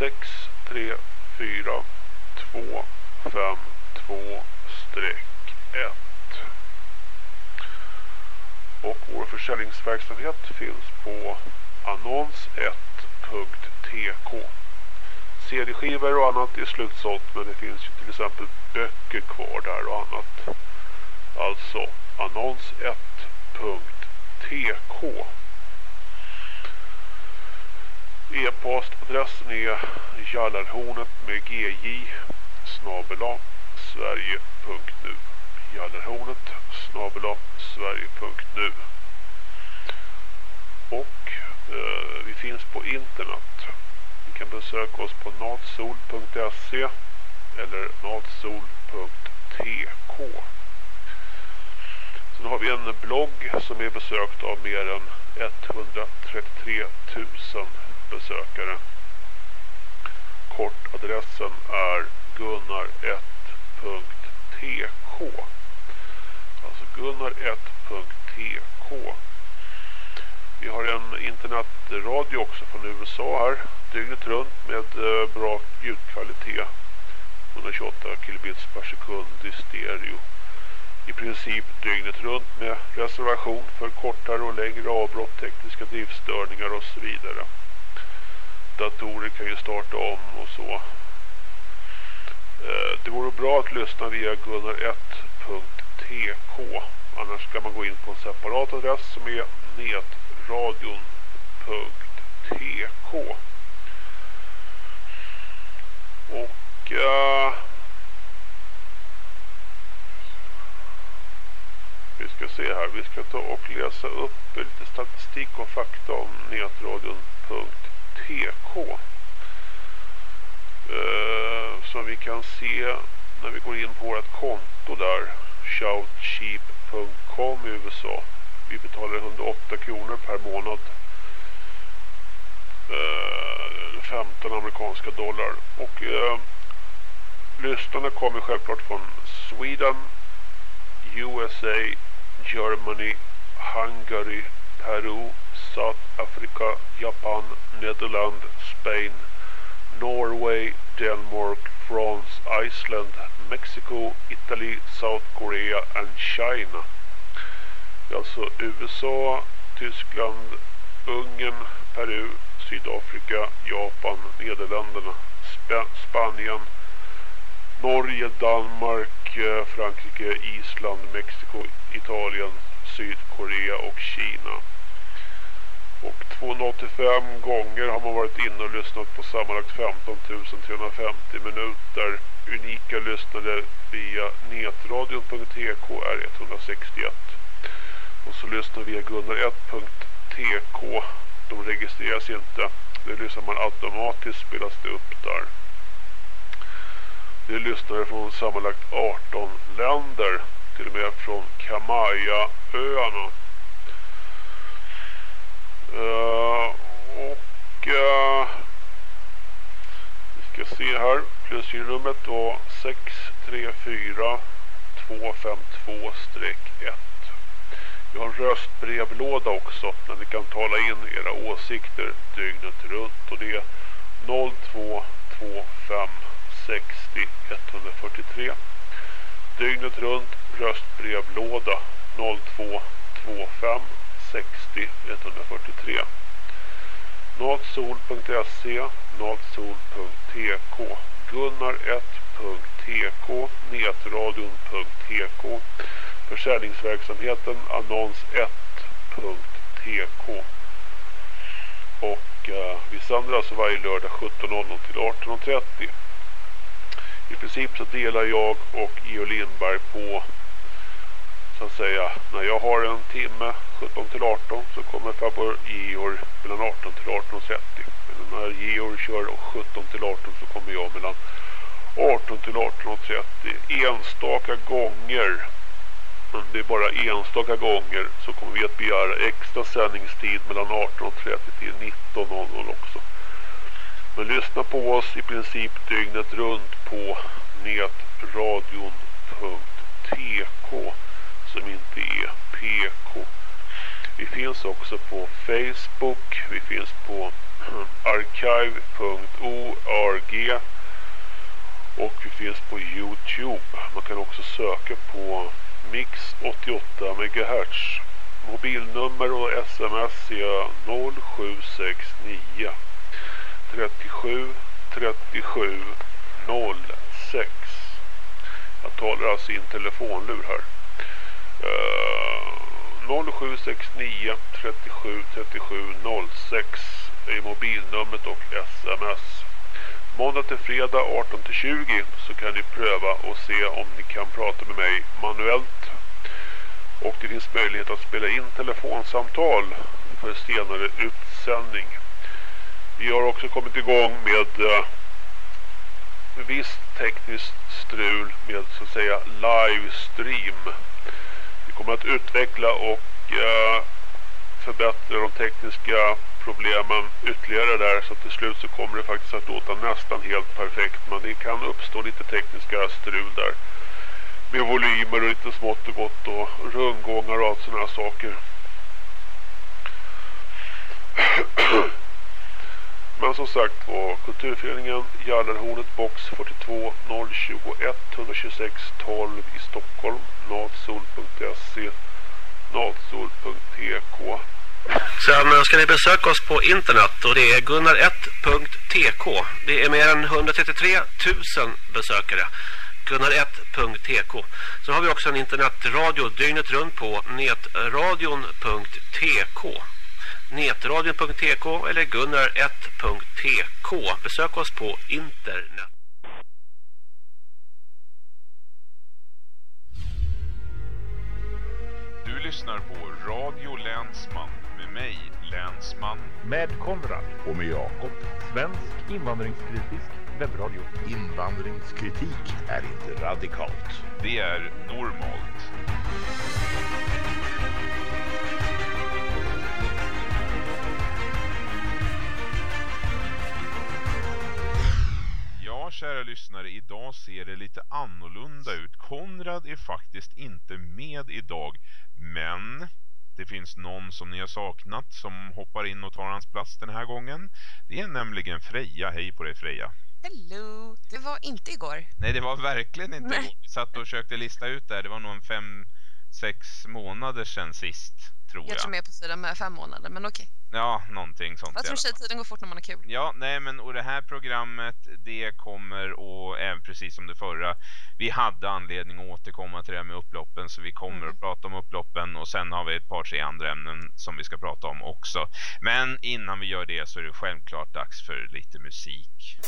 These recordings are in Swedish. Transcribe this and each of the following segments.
6 3 4 2 5 2 streck 1 och vår försäljningsverksamhet finns på annons1.tk CD-skivor och annat är slutsålt men det finns ju till exempel böcker kvar där och annat. Alltså annons1.tk E-postadressen är jallarhornet med gj snabela sverige.nu jallarhornet snabela sverige.nu och eh, vi finns på internet. Ni kan besöka oss på natsol.se eller natsol.tk Sen har vi en blogg som är besökt av mer än 133 000 besökare. Kortadressen är gunnar1.tk Alltså gunnar1.tk Vi har en internetradio också från USA här. Dygnet runt med eh, bra ljudkvalitet. 128 kilobits per sekund i stereo. I princip dygnet runt med reservation för kortare och längre avbrott, tekniska driftstörningar och så vidare datorer kan ju starta om och så. Eh, det vore bra att lyssna via gunnar1.tk annars ska man gå in på en separat adress som är netradion.tk och uh, vi ska se här, vi ska ta och läsa upp lite statistik och fakta om netradion.tk TK. Eh, som vi kan se när vi går in på vårt konto där. Shoutcheap.com i USA. Vi betalar 108 kronor per månad. Eh, 15 amerikanska dollar. Och eh, lyssnarna kommer självklart från Sweden, USA, Germany, Hungary, Peru, South Africa, Japan, Nederland, Spain, Norway, Denmark, France, Iceland, Mexico, Italy, South Korea and China. Det är Alltså USA, Tyskland, Ungern, Peru, Sydafrika, Japan, Nederländerna, Sp Spanien, Norge, Danmark, eh, Frankrike, Island, Mexiko, Italien, Sydkorea och Kina. Och 285 gånger har man varit inne och lyssnat på sammanlagt 15 350 minuter. Unika lyssnare via netradion.tk är 161. Och så lyssnar via gunnar1.tk. De registreras inte. Det lyssnar man automatiskt spelas det upp där. Det är lyssnare från sammanlagt 18 länder. Till och med från Kamaya-öarna. Uh, och uh, vi ska se här. Plusgironumret var 634 252-1. Vi har en röstbrevlåda också där ni kan tala in era åsikter dygnet runt och det är 0225 60 143. Dygnet runt röstbrevlåda 0225 60 143. Natsol.se natsol.tk gunnar1.tk netradion.tk Försäljningsverksamheten annons1.tk Och eh, vi sänder alltså varje lördag 17.00 till 18.30 I princip så delar jag och Geo Lindberg på så att säga när jag har en timme 17 till 18 så kommer farbror Georg mellan 18 till 18.30 men när Georg kör 17 till 18 så kommer jag mellan 18 till 18.30 enstaka gånger men det är bara enstaka gånger så kommer vi att begära extra sändningstid mellan 18.30 till 19.00 också. Men lyssna på oss i princip dygnet runt på netradion.tk som inte är PK. Vi finns också på Facebook, vi finns på archive.org och vi finns på Youtube. Man kan också söka på Mix 88 MHz. Mobilnummer och sms är 0769 37 37 06. Jag talar alltså i en telefonlur här. Uh, 0769 37 37 06 är mobilnumret och sms. Måndag till fredag 18 till 20 så kan ni pröva och se om ni kan prata med mig manuellt. Och det finns möjlighet att spela in telefonsamtal för senare utsändning. Vi har också kommit igång med eh, visst tekniskt strul med så att säga livestream. Vi kommer att utveckla och eh, förbättra de tekniska problemen ytterligare där. Så till slut så kommer det faktiskt att låta nästan helt perfekt. Men det kan uppstå lite tekniska strul där med volymer och lite smått och gott och rundgångar och allt sådana här saker. men som sagt på Kulturföreningen Jallarhornet box 42 021 126 12 i Stockholm natsol.se natsol.tk Sen eh, ska ni besöka oss på internet och det är gunnar1.tk. Det är mer än 133 000 besökare. Gunnar1.tk. Så har vi också en internetradio dygnet runt på netradion.tk. Netradion.tk eller gunnar1.tk. Besök oss på internet. Du lyssnar på Radio Länsman mig, Länsman. Med Konrad. Och med Jakob. Svensk invandringskritisk webbradio. Invandringskritik är inte radikalt. Det är normalt. Ja, kära lyssnare, idag ser det lite annorlunda ut. Konrad är faktiskt inte med idag, men det finns någon som ni har saknat som hoppar in och tar hans plats den här gången. Det är nämligen Freja. Hej på dig Freja. Hello! Det var inte igår. Nej, det var verkligen inte Nej. igår. Vi satt och försökte lista ut det. Det var nog en fem, sex månader sedan sist, tror jag. Jag tror mer på sidan med fem månader, men okej. Ja, någonting sånt. Jag tror tiden går fort när man har kul. Ja, nej men och det här programmet det kommer och även precis som det förra. Vi hade anledning att återkomma till det här med upploppen så vi kommer mm. att prata om upploppen och sen har vi ett par tre andra ämnen som vi ska prata om också. Men innan vi gör det så är det självklart dags för lite musik.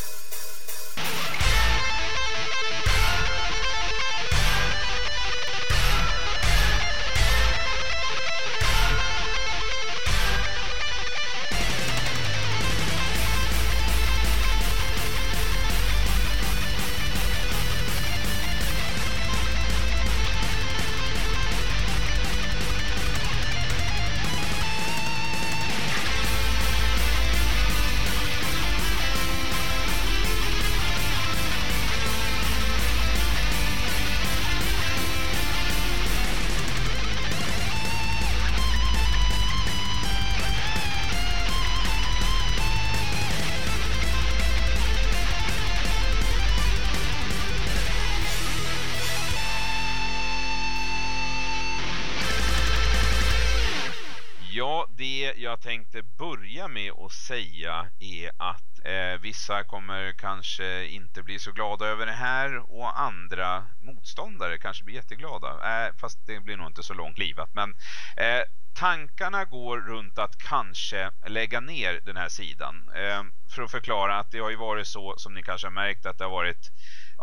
Tänkte börja med att säga är att eh, vissa kommer kanske inte bli så glada över det här och andra motståndare kanske blir jätteglada. Eh, fast det blir nog inte så långt livat. Men eh, tankarna går runt att kanske lägga ner den här sidan. Eh, för att förklara att det har ju varit så som ni kanske har märkt att det har varit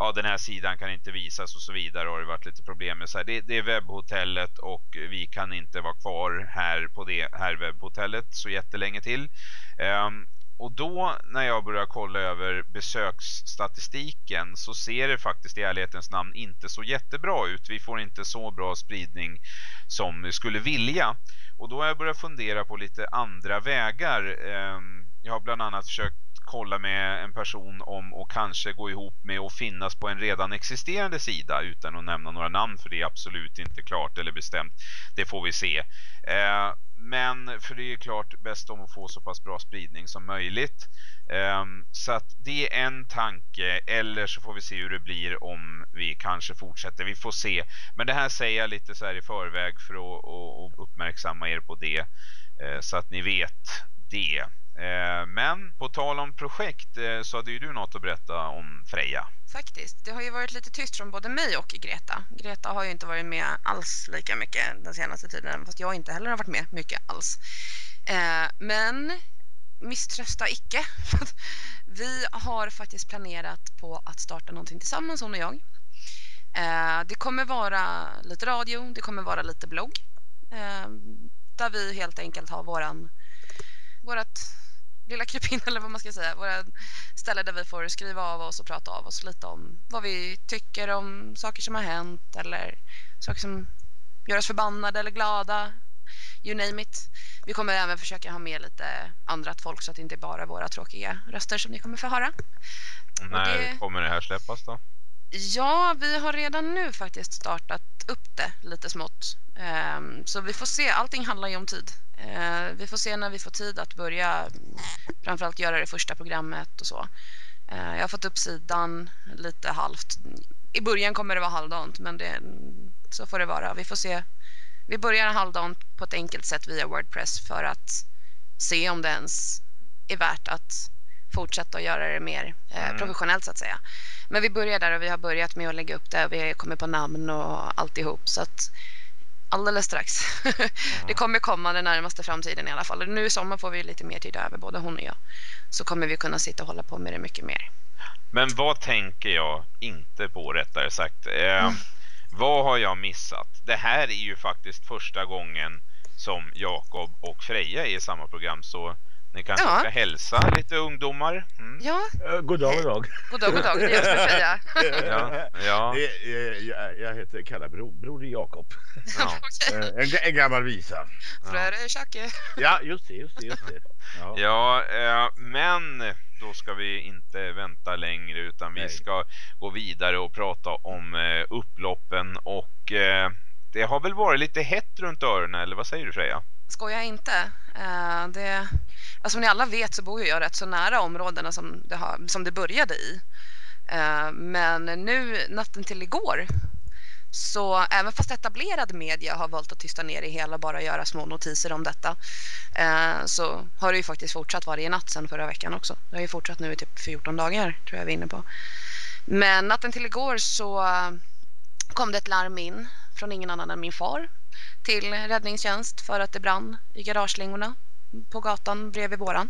ja, den här sidan kan inte visas och så vidare och det har varit lite problem med så här. Det, det, är webbhotellet och vi kan inte vara kvar här på det här webbhotellet så jättelänge till. Um, och då när jag börjar kolla över besöksstatistiken så ser det faktiskt i ärlighetens namn inte så jättebra ut. Vi får inte så bra spridning som vi skulle vilja. Och då har jag börjat fundera på lite andra vägar. Um, jag har bland annat försökt kolla med en person om och kanske gå ihop med och finnas på en redan existerande sida utan att nämna några namn för det är absolut inte klart eller bestämt. Det får vi se. Eh, men för det är klart bäst om att få så pass bra spridning som möjligt. Eh, så att det är en tanke eller så får vi se hur det blir om vi kanske fortsätter. Vi får se. Men det här säger jag lite så här i förväg för att, att uppmärksamma er på det eh, så att ni vet det. Eh, men på tal om projekt eh, så hade ju du något att berätta om Freja. Faktiskt. Det har ju varit lite tyst från både mig och Greta. Greta har ju inte varit med alls lika mycket den senaste tiden, fast jag inte heller har varit med mycket alls. Eh, men misströsta icke. Vi har faktiskt planerat på att starta någonting tillsammans, hon och jag. Det kommer vara lite radio, det kommer vara lite blogg. Där vi helt enkelt har våran, vårat lilla krypin eller vad man ska säga. Våra ställen där vi får skriva av oss och prata av oss lite om vad vi tycker om saker som har hänt eller saker som gör oss förbannade eller glada. You name it. Vi kommer även försöka ha med lite andrat folk så att det inte bara är våra tråkiga röster som ni kommer få höra. När det... kommer det här släppas då? Ja, vi har redan nu faktiskt startat upp det lite smått. Ehm, så vi får se, allting handlar ju om tid. Ehm, vi får se när vi får tid att börja framförallt göra det första programmet och så. Ehm, jag har fått upp sidan lite halvt. I början kommer det vara halvdant men det, så får det vara. Vi får se. Vi börjar halvdant på ett enkelt sätt via Wordpress för att se om det ens är värt att fortsätta att göra det mer eh, mm. professionellt så att säga. Men vi börjar där och vi har börjat med att lägga upp det. Vi kommer på namn och alltihop. Så att alldeles strax. Det kommer komma den närmaste framtiden i alla fall. Nu i sommar får vi lite mer tid över, både hon och jag. Så kommer vi kunna sitta och hålla på med det mycket mer. Men vad tänker jag inte på rättare sagt? Eh, mm. Vad har jag missat? Det här är ju faktiskt första gången som Jakob och Freja är i samma program. Så ni kanske ja. ska hälsa lite ungdomar? Mm. Ja. Uh, god dag, god dag. God dag, god dag. Det är jag säga. ja, ja. Jag, jag heter Kalla bro, Broder Jakob. Ja. Eh, en, en, gammal visa. Fröre ja. Tjacke. Ja, just det, just det, just det. Ja, ja eh, men då ska vi inte vänta längre utan vi Nej. ska gå vidare och prata om eh, upploppen och eh, det har väl varit lite hett runt öronen, eller vad säger du Freja? Skoja inte. Uh, det, alltså, som ni alla vet så bor jag rätt så nära områdena som det, har, som det började i. Uh, men nu, natten till igår, så även fast etablerad media har valt att tysta ner det hela och bara göra små notiser om detta eh, så har det ju faktiskt fortsatt varje natt sedan förra veckan också. Det har ju fortsatt nu i typ 14 dagar tror jag vi är inne på. Men natten till igår så kom det ett larm in från ingen annan än min far till räddningstjänst för att det brann i garageslingorna på gatan bredvid våran.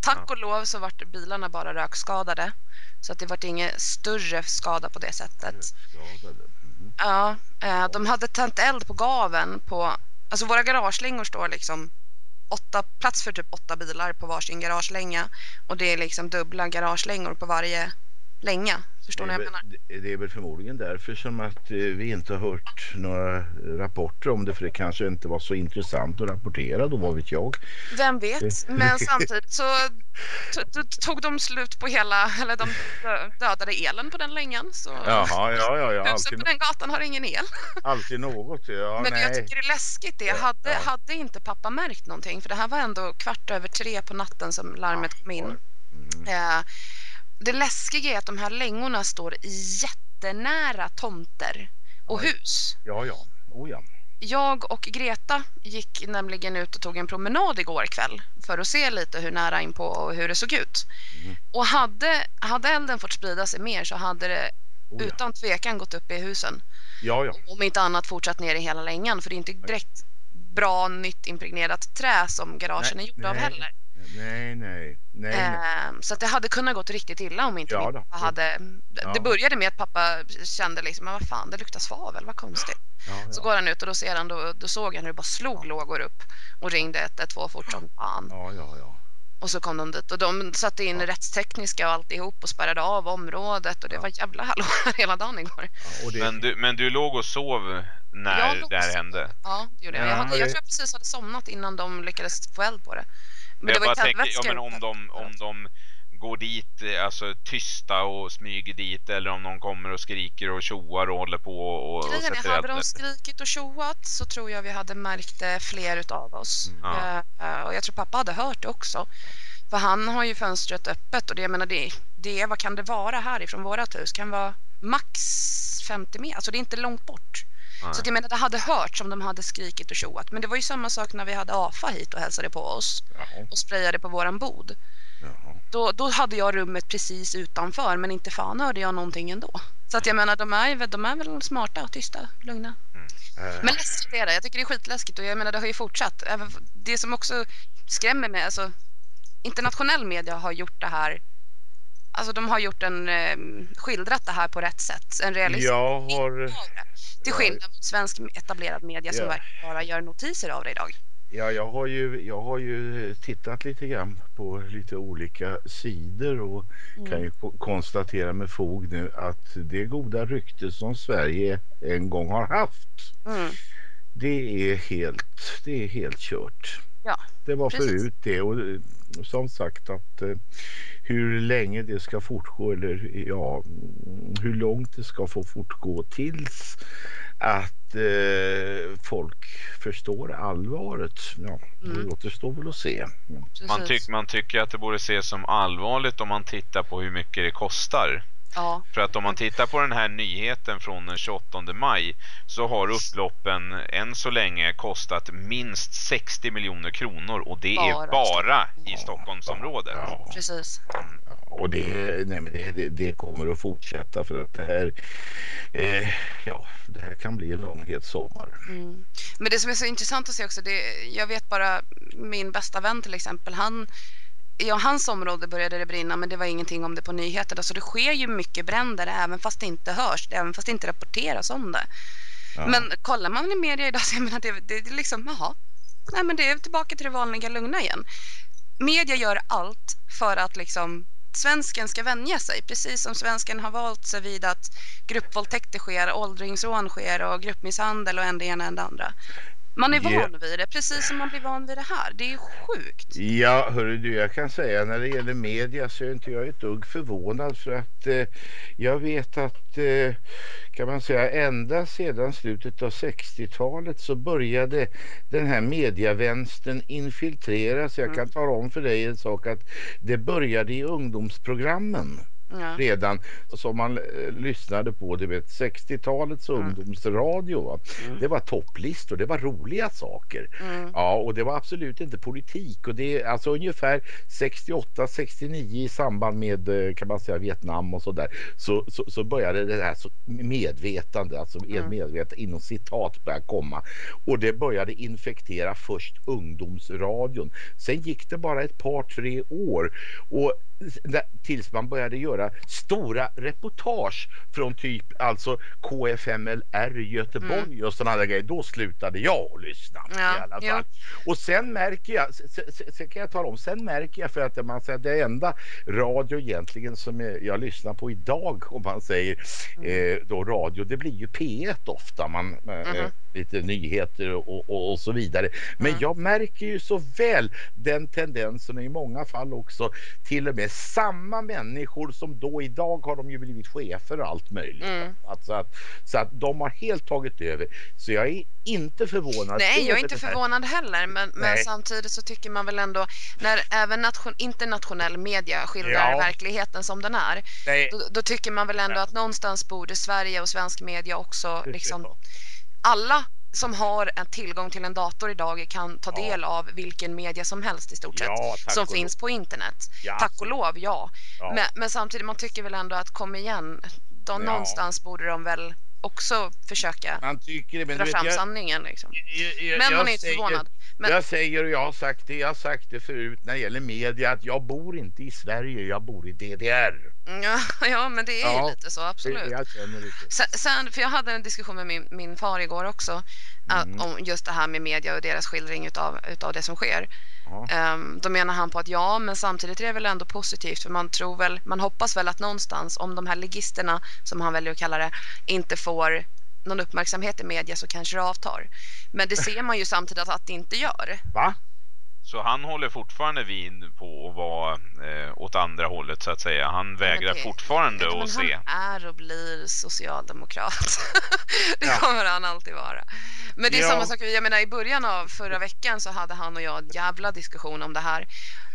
Tack och lov så vart bilarna bara rökskadade så att det vart ingen större skada på det sättet. Mm. Ja, eh, de hade tänt eld på gaven på, alltså våra garageslingor står liksom åtta, plats för typ åtta bilar på varsin garagelänga och det är liksom dubbla garagelängor på varje länga. Förstår ni vad jag menar? Det är väl förmodligen därför som att eh, vi inte har hört några rapporter om det för det kanske inte var så intressant att rapportera då, vad vet jag. Vem vet, men samtidigt så tog de slut på hela, eller de dödade elen på den längan. Så Jaha, ja, ja, ja. Huset på den gatan har ingen el. Alltid något, ja. Men nej. jag tycker det är läskigt det. Hade, ja. hade inte pappa märkt någonting? För det här var ändå kvart över tre på natten som larmet kom in. Mm. Eh, det läskiga är att de här längorna står jättenära tomter och hus. Ja, ja. Oh, ja. jag och Greta gick nämligen ut och tog en promenad igår kväll för att se lite hur nära in på och hur det såg ut. Mm. Och hade, hade elden fått sprida sig mer så hade det Oh, ja. utan tvekan gått upp i husen. Ja, ja. Om inte annat fortsatt ner i hela längan för det är inte direkt bra nytt impregnerat trä som garagen är gjorda av nej, heller. Nej, nej, nej. nej. Ehm, så att det hade kunnat gått riktigt illa om inte Ja min pappa hade... Ja. Det började med att pappa kände liksom, men vad fan det luktar svavel, vad konstigt. Ja, Så ja. går han ut och då ser han, då, då såg han hur det bara slog lågor upp och ringde 112 fort som fan. Ja, ja, ja. Och så kom de dit och de satte in Ja. rättstekniska och alltihop och spärrade av området och det var jävla hallå hela dagen igår. ja det, Men du, men du låg och sov när det här hände? Ja, det gjorde jag. Ja, Jag, hade, jag det- tror jag precis hade somnat innan de lyckades få eld på det. Men jag bara tänker, ja, men om de, om de går dit eh, alltså tysta och smyger dit eller om de kommer och skriker och tjoar och håller på och, och Grejen är, hade de skrikit och tjoat så tror jag vi hade märkt det fler utav oss. Mm. Eh, och jag tror pappa hade hört det också. För han har ju fönstret öppet och det, jag menar, det, det vad kan det vara härifrån vårat hus? Kan vara max 50 meter, alltså det är inte långt bort. Nej. Så att jag menar, det hade hörts om de hade skrikit och tjoat. Men det var ju samma sak när vi hade AFA hit och hälsade på oss Jaha, och sprayade på våran bod. Då, då hade jag rummet precis utanför men inte fan hörde jag någonting ändå. Så att jag menar, de är, de är väl smarta och tysta, lugna. Eh, Men läskigt är det. Jag tycker det är skitläskigt och jag menar det har ju fortsatt. Det som också skrämmer mig, alltså internationell media har gjort det här Alltså de har gjort en, eh, skildrat det här på rätt sätt. En realistisk Jag har, Till skillnad mot svensk etablerad media som Ja. verkligen bara gör notiser av det idag. ja, jag, har ju, jag har ju tittat lite grann på lite olika sidor och Mm. kan ju ko- konstatera med fog nu att det goda rykte som Sverige en gång har haft Mm. det är helt, det är helt kört. Ja, Det var precis. förut det och som sagt att eh, hur länge det ska fortgå eller ja hur långt det ska få fortgå tills att eh, folk förstår allvaret. Ja, Mm. det återstår väl att se. Man, tyck, man tycker att det borde ses som allvarligt om man tittar på hur mycket det kostar. Ja, För att om man tittar på den här nyheten från den 28 maj så har upploppen än så länge kostat minst 60 miljoner kronor och det Bara är bara i Stockholmsområdet. Ja, precis. och det, nej, men det, det, det kommer att fortsätta för att det här, eh, ja, det här kan bli en lång het sommar. Mm. Men det som är så intressant att se också, det, jag vet bara min bästa vän till exempel, han Ja, hans område började det brinna men det var ingenting om det på nyheterna. Så det sker ju mycket bränder även fast det inte hörs, även fast det inte rapporteras om det. Ja. Men kollar man i media idag så menar, det, det, det liksom, jaha. Nej men det är tillbaka till det vanliga lugna igen. Media gör allt för att liksom svensken ska vänja sig. Precis som svensken har valt sig vid att gruppvåldtäkter sker, åldringsrån sker och gruppmisshandel och en det ena och en det andra. Man är van vid det, precis som man blir van vid det här. Det är ju sjukt. Ja, hörru du, jag kan säga när det gäller media så är inte jag ett dugg förvånad för att eh, jag vet att, eh, kan man säga, ända sedan slutet av 60-talet så började den här mediavänstern infiltreras. Jag kan tala om för dig en sak att det började i ungdomsprogrammen Ja. redan som man eh, lyssnade på, du vet 60-talets ungdomsradio. Va? Det var topplistor, det var roliga saker. Mm. Ja, och det var absolut inte politik och det är alltså ungefär 68, 69 i samband med eh, kan man säga Vietnam och så där så, så, så började det här så medvetande, alltså Mm. medvetande inom citat börja komma och det började infektera först ungdomsradion. Sen gick det bara ett par tre år och tills man började göra stora reportage från typ alltså KFMLR i Göteborg och sådana där grejer. Då slutade jag att lyssna Mm. Ja, i alla fall. Och sen märker jag, sen, kan jag tala om, sen märker jag för att man säger det enda radio egentligen som jag, jag lyssnar på idag om man säger Mm. eh, då radio, det blir ju P1 ofta, man, eh, Mhm. lite nyheter och, och, och så vidare. Men Mm. jag märker ju så väl den tendensen i många fall också till och med samma människor som då idag har de ju blivit chefer och allt möjligt. Mm. Alltså att, så att de har helt tagit över. Så jag är inte förvånad. Nej, jag är inte förvånad heller, men, men Nej. samtidigt så tycker man väl ändå när även nation, internationell media skildrar Ja. verkligheten som den är, Nej. då, då tycker man väl ändå att någonstans borde Sverige och svensk media också liksom alla som har en tillgång till en dator idag kan ta Ja. del av vilken media som helst i stort sett Ja, som finns på internet. Ja. Tack och lov, ja. Men, men samtidigt, man tycker väl ändå att kom igen, Ja. någonstans borde de väl också försöka Man tycker det, men dra vet, fram jag, sanningen liksom. jag, jag, Men man är inte förvånad. Men, Jag säger och jag har sagt det, jag har sagt det förut när det gäller media att jag bor inte i Sverige, jag bor i DDR. ja, ja, men det är Ja, lite så, absolut. jag känner så. Sen, för jag hade en diskussion med min, min far igår också Mm. om just det här med media och deras skildring utav, utav det som sker. Um, då menar han på att ja, men samtidigt är det väl ändå positivt för man tror väl, man hoppas väl att någonstans om de här ligisterna som han väljer att kalla det inte får någon uppmärksamhet i media så kanske det avtar. Men det ser man ju samtidigt att det inte gör. Va? Så han håller fortfarande vin på att vara eh, åt andra hållet så att säga. Han vägrar det- fortfarande att se. Han är och blir socialdemokrat. det Ja. kommer han alltid vara. Men det är Ja. samma sak, jag menar i början av förra veckan så hade han och jag en jävla diskussion om det här.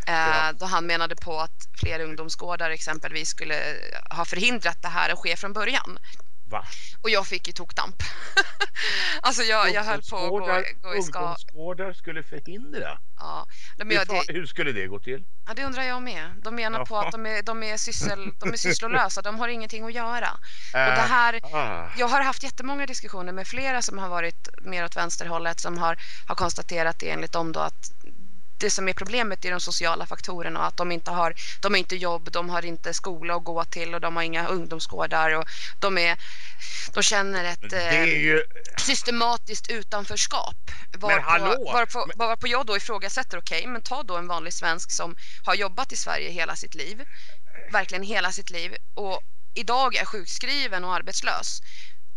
Eh, Ja. Då han menade på att fler ungdomsgårdar exempelvis skulle ha förhindrat det här att ske från början. Va? Och jag fick ju tokdamp. alltså jag, jag höll på att gå, gå i ska. Ungdomsgårdar skulle förhindra? Ja. Hur, jag, det, hur skulle det gå till? Ja, det undrar jag med. De menar på Jaha. att de är, de är, syssel, de är sysslolösa, de har ingenting att göra. Och det Eh, här, ah. jag har haft jättemånga diskussioner med flera som har varit mer åt vänsterhållet som har, har konstaterat det enligt dem då att det som är problemet är de sociala faktorerna och att de inte har, de har inte jobb, de har inte skola att gå till och de har inga ungdomsgårdar och de är, de känner ett Det eh, ju... systematiskt utanförskap. Varpå, hallå! varpå, varpå jag då ifrågasätter, okej, men ta då en vanlig svensk som har jobbat i Sverige hela sitt liv, verkligen hela sitt liv och idag är sjukskriven och arbetslös.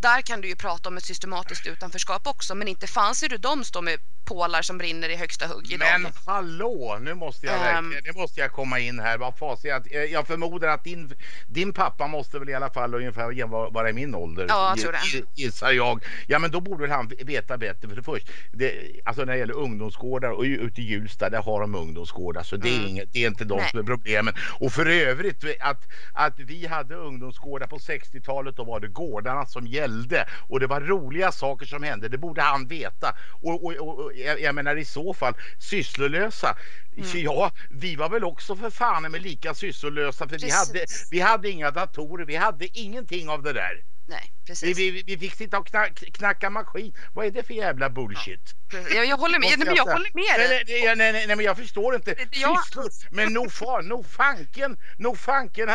Där kan du ju prata om ett systematiskt utanförskap också, men inte fanns det de står med pålar som brinner i högsta hugg idag. Men hallå, nu måste jag verkligen, nu måste jag komma in här. Vad jag, jag förmodar att din, din pappa måste väl i alla fall ungefär vara i min ålder. Ja, jag tror det. gi- Gissar jag. Ja, men då borde väl han veta bättre. För det först, det, alltså när det gäller ungdomsgårdar och ju- ute i Hjulsta, där har de ungdomsgårdar. Så det är, Mm. inget, det är inte de Nej. som är problemen. Och för övrigt, att, att vi hade ungdomsgårdar på 60-talet, då var det gårdarna som gällde. Och det var roliga saker som hände, det borde han veta. Och, och, och, jag, jag menar i så fall, sysslolösa. Mm. Ja, vi var väl också för fan med lika sysslolösa för vi hade, vi hade inga datorer, vi hade ingenting av det där. Nej, Vi, precis. vi, vi fick sitta och knack, knacka maskin. Vad är det för jävla bullshit? Jag, jag håller med, nej, men jag håller med dig. nej, nej, nej, nej, nej, men jag förstår inte. Det jag- Sysslor. Men nog fan, nog fanken, nog fanken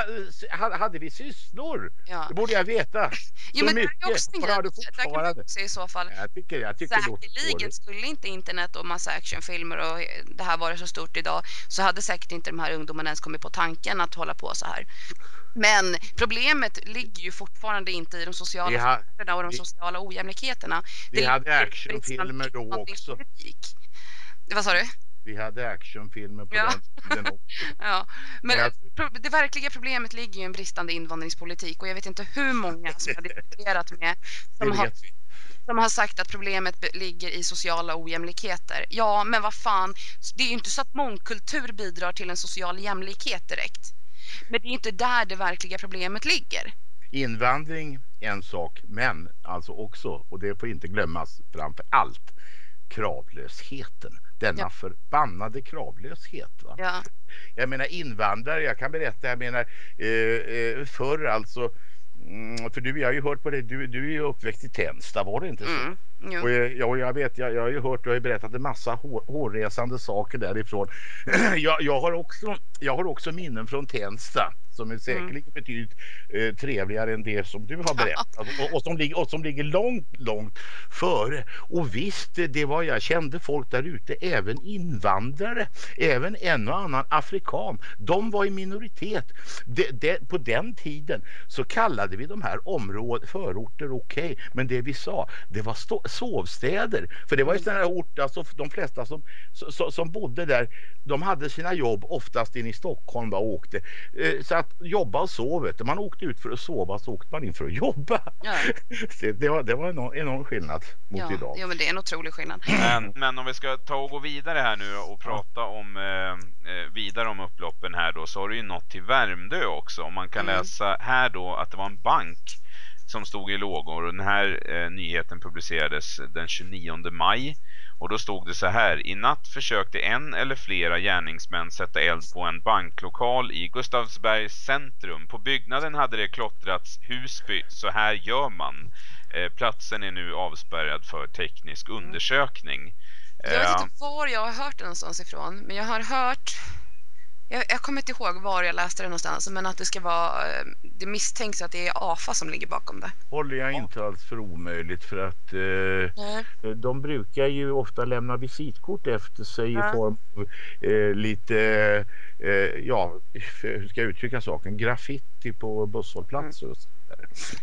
ha- hade vi sysslor. Ja. Det borde jag veta. Jo, Så men det är mycket. också en grej. Där kan man också i så fall Jag tycker, jag tycker Säkerligen skulle inte internet och massa actionfilmer och det här vara så stort idag så hade säkert inte de här ungdomarna ens kommit på tanken att hålla på så här. Men problemet ligger ju fortfarande inte i de sociala faktorerna och de vi- sociala ojämlikheterna. Vi Det hade actionfilmer då också. Vad sa du? Vi hade actionfilmer på Ja. den tiden också. Ja, men det verkliga problemet ligger ju i en bristande invandringspolitik och jag vet inte hur många som jag har diskuterat med som har som har sagt att problemet ligger i sociala ojämlikheter. Ja, men vad fan, det är ju inte så att mångkultur bidrar till en social jämlikhet direkt. Men det är inte där det verkliga problemet ligger. Invandring en sak, men alltså också, och det får inte glömmas framför allt, kravlösheten. Denna Ja. förbannade kravlöshet. Va? Ja, Jag menar invandrare, jag kan berätta, jag menar eh, eh, förr alltså, mm, för du, jag har ju hört på det, du, du är ju uppväxt i Tensta, var det inte så? mm, jo. Och jag, jag, jag vet, jag, jag har ju hört, du har ju berättat en massa hår, hårresande saker därifrån. jag, jag, har också, jag har också minnen från Tensta som är säkerligen betydligt eh, trevligare än det som du har berättat och, och, som ligger, och som ligger långt, långt före. Och visst, det- det var jag kände folk där ute, även invandrare, även en och annan afrikan. De var i minoritet. Det, det, på den tiden så kallade vi de här områden, förorter okej, men det vi sa, det var stå, sovstäder. För det var ju sådana här orter, alltså de flesta som, som, som bodde där, de hade sina jobb oftast inne i Stockholm och åkte. Eh, Så att jobba och sova, vet du. man åkte ut för att sova så åkte man in för att jobba. Ja, Det, det var, det var en enorm, skillnad mot ja, idag. jo, men det är en otrolig skillnad. Men, men om vi ska ta och gå vidare här nu och prata om eh, eh, vidare om upploppen här då så har det ju nått till Värmdö också. Och man kan Mm. läsa här då att det var en bank som stod i lågor. Och den här eh, nyheten publicerades den 29 maj. Och då stod det så här. I natt försökte en eller flera gärningsmän sätta eld på en banklokal i Gustavsbergs centrum. På byggnaden hade det klottrats Husby, så här gör man. Eh, platsen är nu avspärrad för teknisk undersökning. Jag vet Eh, inte var jag har hört det någonstans ifrån, men jag har hört jag, jag kommer inte ihåg var jag läste det någonstans, men att det ska vara, eh, det misstänks att det är AFA som ligger bakom det. håller jag inte alls för omöjligt för att eh, de brukar ju ofta lämna visitkort efter sig Ja. i form av eh, lite, eh, ja, hur ska jag uttrycka saken, graffiti på busshållplatser där.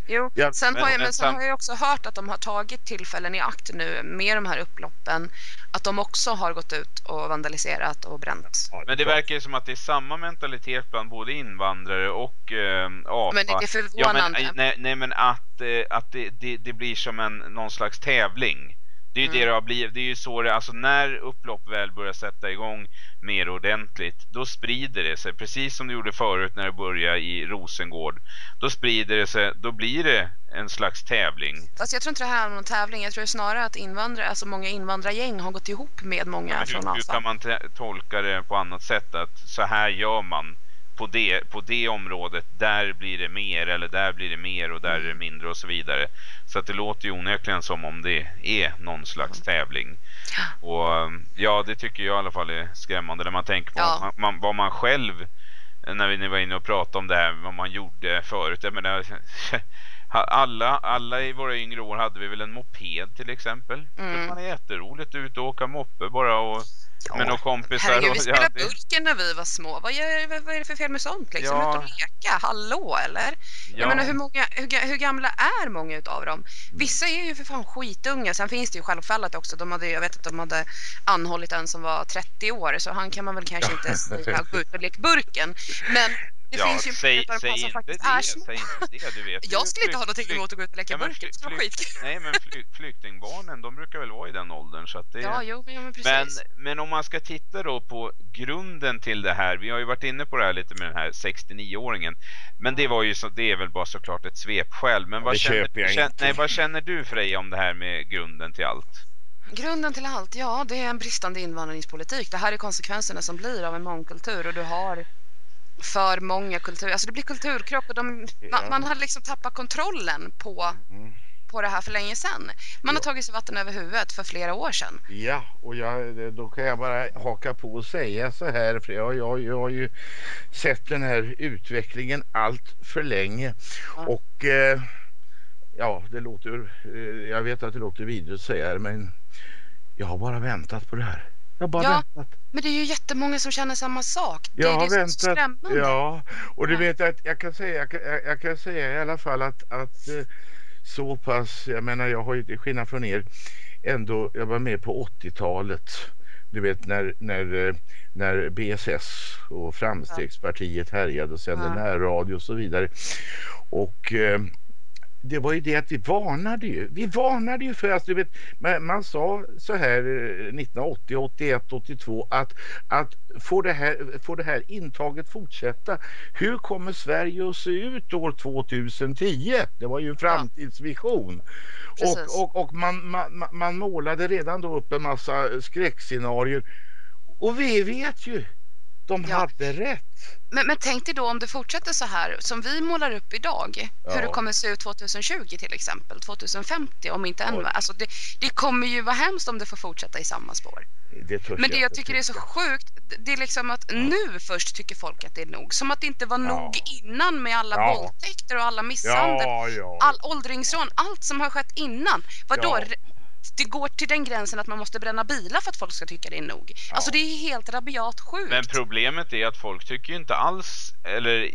Jo, Ja, sen, men- har jag, men sen har jag också hört att de har tagit tillfällen i akt nu med de här upploppen, att de också har gått ut och vandaliserat och bränt. Ja, Men det verkar ju som att det är samma mentalitet bland både invandrare och eh, APA. Men är det Ja, förvånande? men, nej, nej men att, eh, att det, det, det blir som en, någon slags tävling. Det är ju Mm. det det har blivit. Det är ju så det, alltså när upplopp väl börjar sätta igång mer ordentligt, då sprider det sig. Precis som det gjorde förut när det började i Rosengård. Då sprider det sig, då blir det en slags tävling. Fast jag tror inte det här är någon tävling. Jag tror snarare att invandrare, alltså många invandrargäng har gått ihop med många Men från hur, kan man tolka det på annat sätt? Att så här gör man på det, på det området. Där blir det mer eller där blir det mer och där är det Mm. mindre och så vidare. Så att det låter ju onekligen som om det är någon slags tävling. Och ja, det tycker jag i alla fall är skrämmande när man tänker på Ja. vad, man, vad man själv när vi ni var inne och pratade om det här vad man gjorde förut. Jag menar, alla, alla i våra yngre år hade vi väl en moped till exempel. Mm. Det man är jätteroligt ut och åka moppe bara och Ja. med några kompisar. Herregud, vi ja, spelade det- burken när vi var små. Vad, gör, vad, är det för fel med sånt liksom? Ja. Ut och leka, hallå eller? ja. Jag menar hur, många, hur, hur gamla är många utav dem? Vissa är ju för fan skitunga. Sen finns det ju självfallet också. De hade, jag vet att de hade anhållit en som var 30 år så han kan man väl kanske inte säga gå ut och lek burken. Men det ja, finns ju säg, säg inte faktiskt det, är små. säg inte det, du vet. Jag skulle inte ha någonting emot att gå ut och leka Ja, men burken. Det vara skitkul. Nej men fly, flyktingbarnen de brukar väl vara i den åldern så att det Ja, jo, ja, men Men, precis. men om man ska titta då på grunden till det här. Vi har ju varit inne på det här lite med den här 69-åringen. Men det var ju så, det är väl bara såklart ett svepskäl. Men vad känner, känner, nej, vad känner du Freja om det här med grunden till allt? Grunden till allt, ja det är en bristande invandringspolitik. Det här är konsekvenserna som blir av en mångkultur och du har för många kulturer. Alltså det blir kulturkrock och de, man, Ja. man har liksom tappat kontrollen på, Mm. på det här för länge sedan. Man har Ja. tagit sig vatten över huvudet för flera år sedan. Ja, och jag, då kan jag bara haka på och säga så här, för jag, jag, jag har ju sett den här utvecklingen allt för länge. Ja. Och eh, ja, det låter, eh, jag vet att det låter vidrigt att säga det, men jag har bara väntat på det här. Jag bara Ja, väntat. Men det är ju jättemånga som känner samma sak. Det Jag är har det som är så väntat. skrämmande. Ja, och du Ja. vet att jag kan säga, jag kan, jag, jag kan säga i alla fall att, att eh, så pass, jag menar jag har ju till skillnad från er ändå, jag var med på 80-talet. Du vet när, när, eh, när BSS och Framstegspartiet härjade och sände Ja. närradio och så vidare. Och eh, det var ju det att vi varnade ju. Vi varnade ju för att du vet, man, man sa så här eh, 1980, 81, 82 att, att får, det här, får det här intaget fortsätta, hur kommer Sverige att se ut år 2010? Det var ju en framtidsvision. Precis. Och, och, och man, man, man målade redan då upp en massa skräckscenarier. Och vi vet ju, de Ja. hade rätt. Men, men tänk dig då om det fortsätter så här som vi målar upp idag. Ja. Hur det kommer se ut 2020 till exempel, 2050 om inte ännu. Alltså det, det kommer ju vara hemskt om det får fortsätta i samma spår. Det Men det jag inte tycker är så sjukt, det är liksom att nu först tycker folk att det är nog. Som att det inte var nog innan med alla Ja. våldtäkter och alla misshandel, Ja, ja. all åldringsrån, allt som har skett innan. Vadå? Ja. Det går till den gränsen att man måste bränna bilar för att folk ska tycka det är nog. Alltså det är helt rabiat sjukt. Men problemet är att folk tycker ju inte alls, eller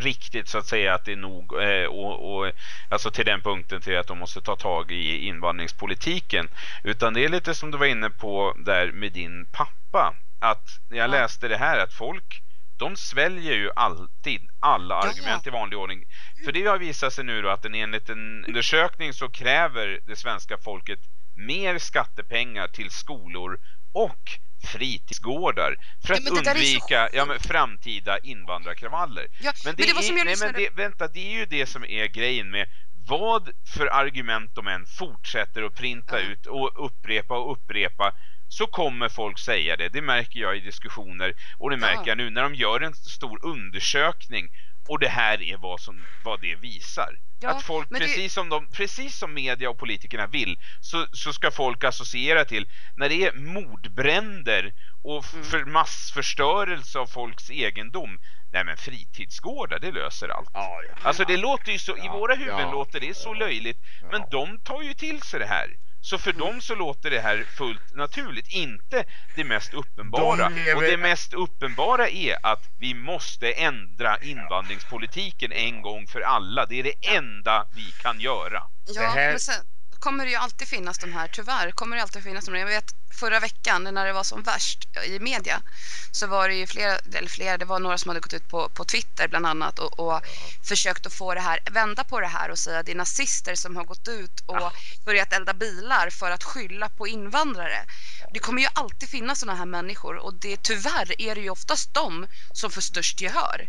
riktigt så att säga att det är nog eh, och, och alltså till den punkten till att de måste ta tag i invandringspolitiken. Utan det är lite som du var inne på där med din pappa. Att jag Ja. läste det här att folk de sväljer ju alltid alla Ja, argument ja. i vanlig ordning. För det har visat sig nu då att en, enligt en undersökning så kräver det svenska folket mer skattepengar till skolor och fritidsgårdar för Ja, att där är så undvika ja, men framtida invandrarkravaller. Ja, Men det, men det var som är, jag nej, men det, vänta, det är ju det som är grejen med vad för argument de än fortsätter att printa ut och upprepa och upprepa så kommer folk säga det. Det märker jag i diskussioner och det märker jag nu när de gör en stor undersökning och det här är vad, som, vad det visar. Ja, att folk, men det- precis, som de, precis som media och politikerna vill, så, så ska folk associera till när det är mordbränder och Mm. för massförstörelse av folks egendom. Nej men fritidsgårdar, det löser allt. Ja, ja. Alltså det låter ju så, i våra huvuden låter det så löjligt. Men de tar ju till sig det här. Så för dem så låter det här fullt naturligt, inte det mest uppenbara. De lever- Och det mest uppenbara är att vi måste ändra invandringspolitiken en gång för alla. Det är det enda vi kan göra. Ja, Det här- men sen kommer det ju alltid finnas de här, tyvärr kommer det alltid finnas de här. Jag vet förra veckan när det var som värst i media så var det ju flera, eller flera, det var några som hade gått ut på, på Twitter bland annat och, och försökt att få det här, vända på det här och säga att det är nazister som har gått ut och börjat elda bilar för att skylla på invandrare. Det kommer ju alltid finnas sådana här människor och det, tyvärr är det ju oftast de som får störst gehör.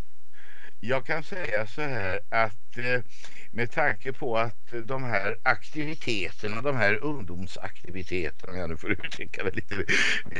Jag kan säga så här att eh, med tanke på att de här aktiviteterna, de här ungdomsaktiviteterna, om jag nu får uttrycka det lite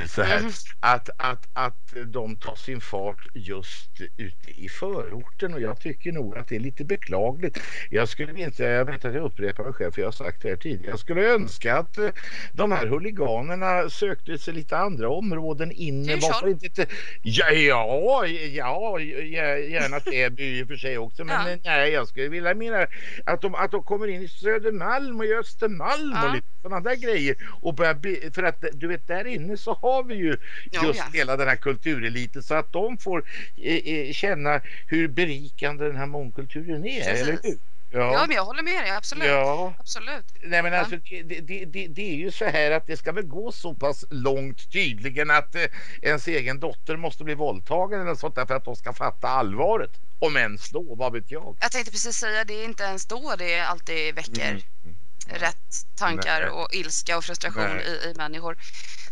så här, Mm. att, att, att de tar sin fart just ute i förorten och jag tycker nog att det är lite beklagligt. Jag skulle inte, jag vet att jag upprepar mig själv för jag har sagt det här tidigare, jag skulle önska att eh, de här huliganerna sökte sig lite andra områden. Djursholm. Varför inte ja, ja, ja, gärna Täby i och för sig också men Ja. nej jag skulle vilja mena att de, att de kommer in i Södermalm och i Östermalm Ja. och lite sådana där grejer och börjar för att du vet där inne så har vi ju just ja. hela den här kultureliten så att de får eh, eh, känna hur berikande den här mångkulturen är, Precis. eller hur? Ja, men jag håller med dig, absolut. Ja, Absolut. nej men Ja. alltså det, det, det, det är ju så här att det ska väl gå så pass långt tydligen att eh, ens egen dotter måste bli våldtagen eller sånt där för att de ska fatta allvaret. Om ens då, vad vet jag? Jag tänkte precis säga, det är inte ens då det alltid väcker Mm. rätt tankar Nej. och ilska och frustration i, i människor.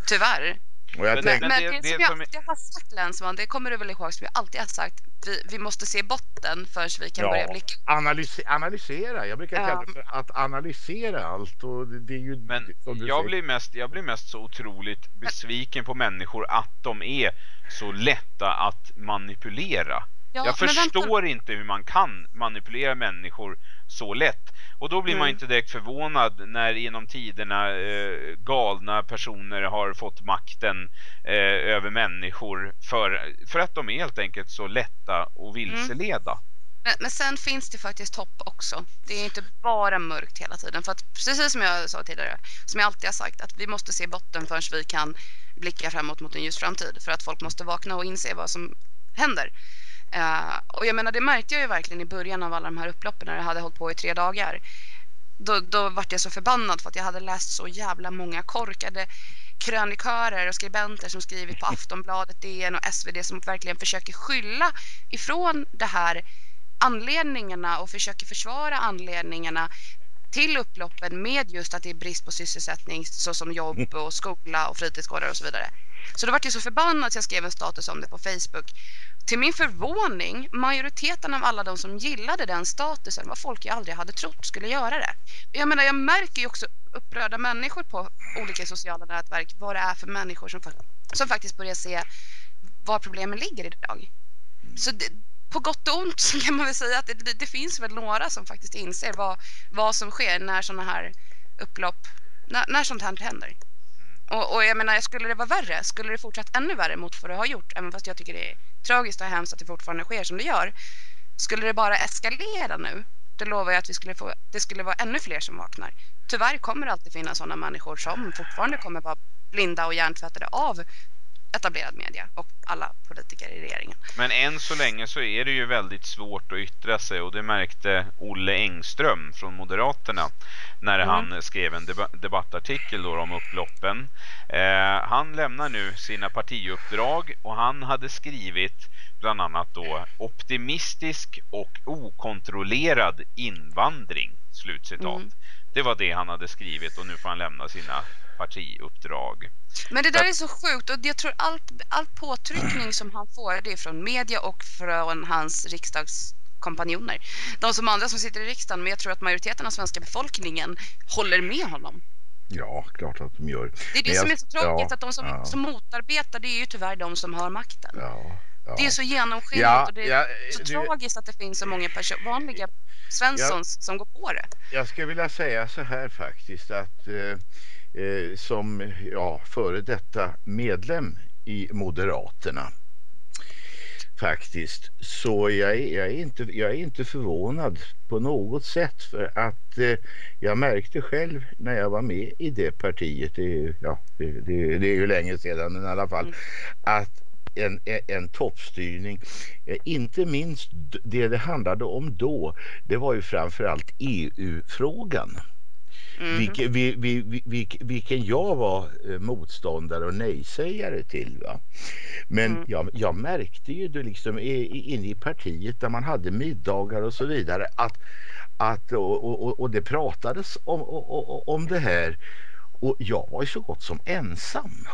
Tyvärr. Och jag Men- tänkte, Men, det- det, det som jag har sagt Länsman, det kommer du väl ihåg som jag alltid har sagt, vi, vi måste se botten förrän vi kan börja ja, blicka. analys, analysera. Jag brukar Ja. kalla det för att analysera allt och det, det är ju Men jag säger. blir, mest, jag blir mest så otroligt besviken på människor att de är så lätta att manipulera. Ja, jag förstår inte hur man kan manipulera människor så lätt. Och då blir man Mm. inte direkt förvånad när genom tiderna eh, galna personer har fått makten eh, över människor för, för att de är helt enkelt så lätta att vilseleda. Men, men sen finns det faktiskt hopp också. Det är inte bara mörkt hela tiden. För att precis som jag sa tidigare, som jag alltid har sagt, att vi måste se botten förrän vi kan blicka framåt mot en ljus framtid. För att folk måste vakna och inse vad som händer. Eh, och jag menar, det märkte jag ju verkligen i början av alla de här upploppen när det hade hållit på i tre dagar. Då, då vart jag så förbannad för att jag hade läst så jävla många korkade krönikörer och skribenter som skrivit på Aftonbladet, DN och SvD som verkligen försöker skylla ifrån det här anledningarna och försöker försvara anledningarna till upploppen med just att det är brist på sysselsättning såsom jobb och skola och fritidsgårdar och så vidare. Så då vart jag så förbannad att jag skrev en status om det på Facebook. Till min förvåning, majoriteten av alla de som gillade den statusen var folk jag aldrig hade trott skulle göra det. Jag menar, jag märker ju också upprörda människor på olika sociala nätverk, vad det är för människor som, som faktiskt börjar se var problemen ligger idag. Så det, på gott och ont så kan man väl säga att det, det, det finns väl några som faktiskt inser vad, vad som sker när sådana här upplopp, när, när sånt här händer. Och, och jag menar, skulle det vara värre, skulle det fortsatt ännu värre mot vad det har gjort, även fast jag tycker det är tragiskt och hemskt att det fortfarande sker som det gör. Skulle det bara eskalera nu, då lovar jag att vi skulle få, det skulle vara ännu fler som vaknar. Tyvärr kommer det alltid finnas sådana människor som fortfarande kommer vara blinda och hjärntvättade av etablerad media och alla politiker i regeringen. Men än så länge så är det ju väldigt svårt att yttra sig och det märkte Olle Engström från Moderaterna när Mm. han skrev en deba debattartikel då om upploppen. Eh, han lämnar nu sina partiuppdrag och han hade skrivit bland annat då optimistisk och okontrollerad invandring. Slutcitat. Mm. Det var det han hade skrivit och nu får han lämna sina partiuppdrag. Men det där är så sjukt och jag tror allt, all påtryckning som han får det är från media och från hans kompanjoner. De som andra som sitter i riksdagen, men jag tror att majoriteten av svenska befolkningen håller med honom. Ja, klart att de gör. Det är det Men som jag- är så tråkigt, ja, att de som, ja. som motarbetar, det är ju tyvärr de som har makten. Ja, ja. Det är så genomskinligt Ja, och det är ja, så du- tragiskt att det finns så många vanliga Svenssons som går på det. Jag skulle vilja säga så här faktiskt att eh, eh, som ja, före detta medlem i Moderaterna faktiskt så jag är, jag, är inte, jag är inte förvånad på något sätt för att eh, jag märkte själv när jag var med i det partiet, det, är- ja, det, det, det är ju länge sedan men i alla fall, Mm. att en, en, en toppstyrning, eh, inte minst det det handlade om då, det var ju framförallt EU-frågan. Mhm. Vilken, vi, vi, vi, vilk- vilken jag var eh, motståndare och nejsägare till. Va? Men Mm. jag, jag märkte ju det liksom inne i partiet där man hade middagar och så vidare att, att och, och, och det pratades om, och, om det här och jag var ju så gott som ensam.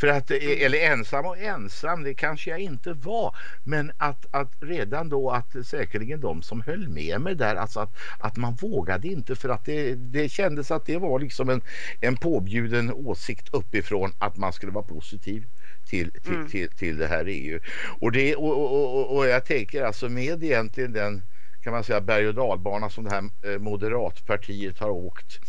För att, Mm. eller ensam och ensam, det kanske jag inte var. Men att, att redan då att säkerligen de som höll med mig där, alltså att, att man vågade inte för att det, det kändes att det var liksom en, en påbjuden åsikt uppifrån att man skulle vara positiv till, till, Mm. till, till det här EU. Och, det, och, och, och, och jag tänker alltså med egentligen den kan man säga berg och dalbana som det här eh, moderatpartiet har åkt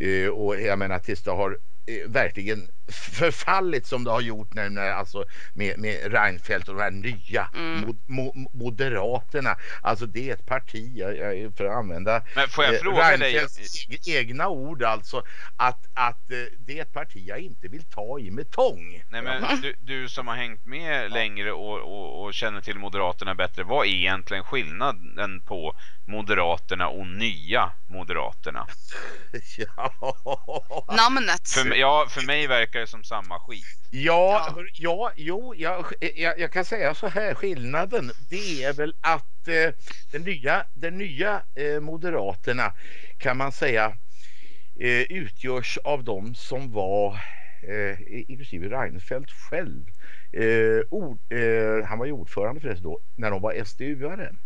Eh, och jag menar tills det har eh, verkligen förfallit som det har gjort när, när alltså med, med Reinfeldt och de här nya Mm. mo, mo, moderaterna. Alltså det är ett parti, jag, jag, för att använda Men får jag eh, fråga dig? Reinfeldts eg- egna ord alltså, att, att eh, det är ett parti jag inte vill ta i med tång. Nej men du, du som har hängt med längre och, och, och känner till Moderaterna bättre, vad är egentligen skillnaden på Moderaterna och nya Moderaterna? ja. Namnet. För, mig- ja, för mig verkar det som samma skit. Ja, ja jo, jag, jag, jag kan säga så här, skillnaden det är väl att eh, den nya, den nya eh, Moderaterna kan man säga eh, utgörs av de som var eh, inklusive Reinfeldt själv. Eh, ord, eh, han var ju ordförande förresten då, när de var SDU-are.